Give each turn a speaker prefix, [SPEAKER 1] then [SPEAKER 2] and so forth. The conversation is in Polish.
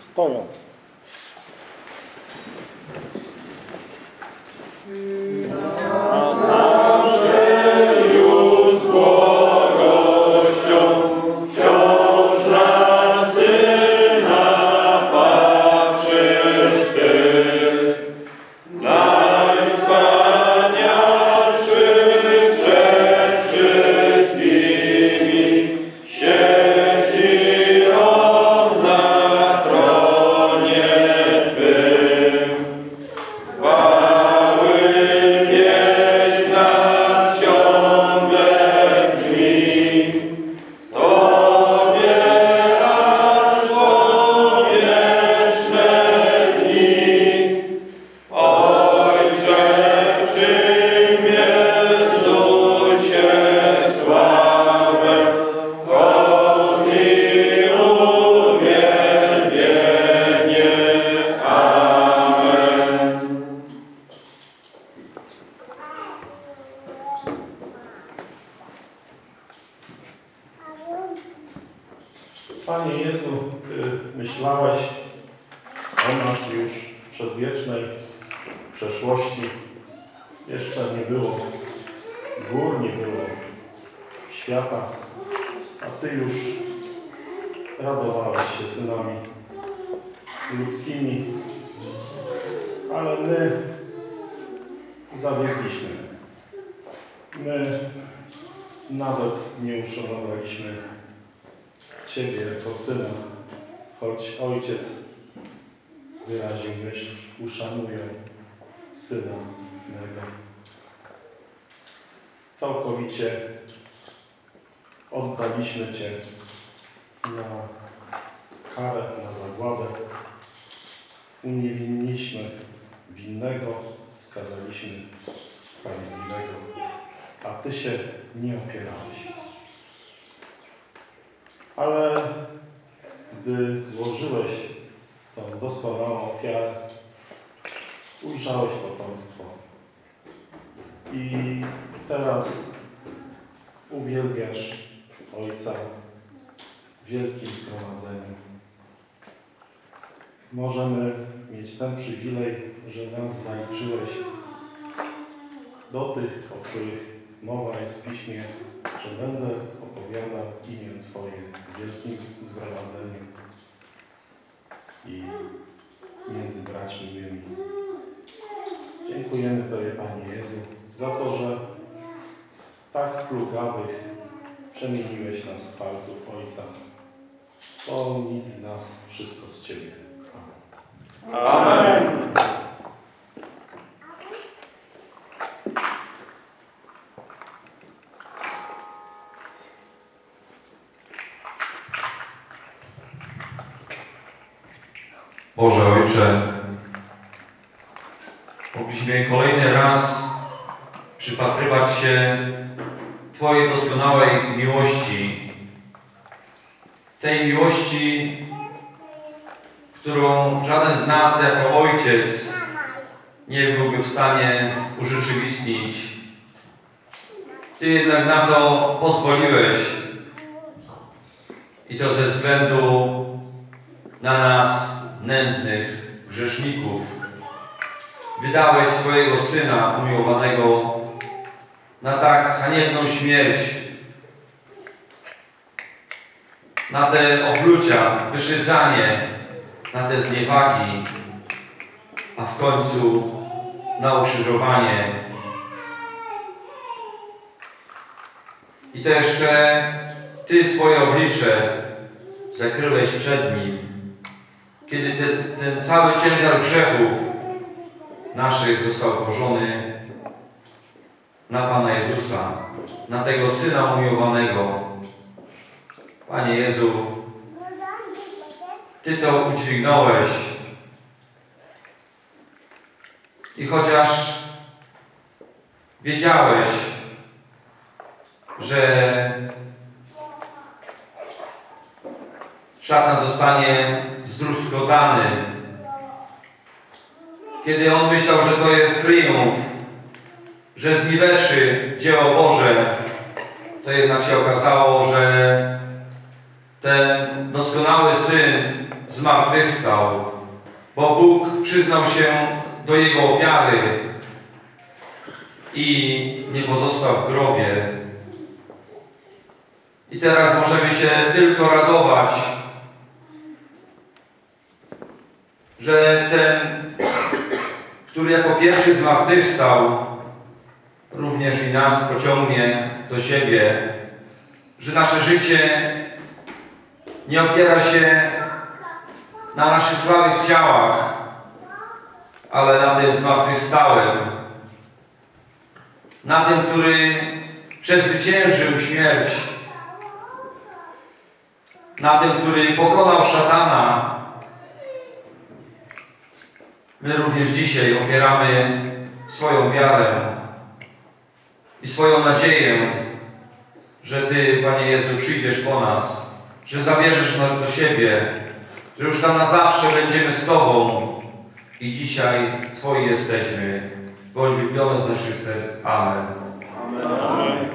[SPEAKER 1] Stojąc.
[SPEAKER 2] Panie Jezu, Ty myślałeś o nas już w przedwiecznej przeszłości. Jeszcze nie było gór, nie było świata, a Ty już radowałeś się synami ludzkimi, ale my zawiedliśmy. My nawet nie uszanowaliśmy Ciebie jako Syna, choć Ojciec wyraził myśl, uszanuję Syna mego. Całkowicie oddaliśmy Cię na karę, na zagładę. Uniewinniśmy winnego, skazaliśmy sprawiedliwego, a Ty się nie opierałeś. Ale gdy złożyłeś tą doskonałą ofiarę, ujrzałeś potomstwo. I teraz uwielbiasz Ojca w wielkim zgromadzeniu. Możemy mieć ten przywilej, że nas zaliczyłeś do tych, o których mowa jest w Piśmie, że będę opowiadał imię Twoje w wielkim zgromadzeniu i między braćmi mymi. Dziękujemy Tobie, Panie Jezu, za to, że z tak plugawych przemieniłeś nas w palców Ojca. To nic z nas, wszystko z Ciebie. Amen.
[SPEAKER 1] Amen.
[SPEAKER 3] Boże Ojcze, mogliśmy kolejny raz przypatrywać się Twojej doskonałej miłości, tej miłości, którą żaden z nas jako Ojciec nie byłby w stanie urzeczywistnić. Ty jednak na to pozwoliłeś i to ze względu na nas, nędznych grzeszników. Wydałeś swojego Syna umiłowanego na tak haniebną śmierć, na te oblucia, wyszydzanie, na te zniewagi, a w końcu na ukrzyżowanie. I to jeszcze Ty swoje oblicze zakryłeś przed Nim kiedy te, ten cały ciężar grzechów naszych został położony na Pana Jezusa, na tego Syna umiłowanego. Panie Jezu, Ty to udźwignąłeś i chociaż wiedziałeś, że szatan zostanie zdruzgotany. Kiedy on myślał, że to jest triumf, że zniweczy dzieło Boże, to jednak się okazało, że ten doskonały Syn zmartwychwstał, bo Bóg przyznał się do jego ofiary i nie pozostał w grobie. I teraz możemy się tylko radować, że ten, który jako pierwszy zmartwychwstał, również i nas pociągnie do siebie, że nasze życie nie opiera się na naszych słabych ciałach, ale na tym zmartwychwstałym, na tym, który przezwyciężył śmierć, na tym, który pokonał szatana. My również dzisiaj opieramy swoją wiarę i swoją nadzieję, że Ty, Panie Jezu, przyjdziesz po nas, że zabierzesz nas do siebie, że już tam na zawsze będziemy z Tobą i dzisiaj Twoi jesteśmy. Bądź wypiony z naszych serc. Amen.
[SPEAKER 1] Amen.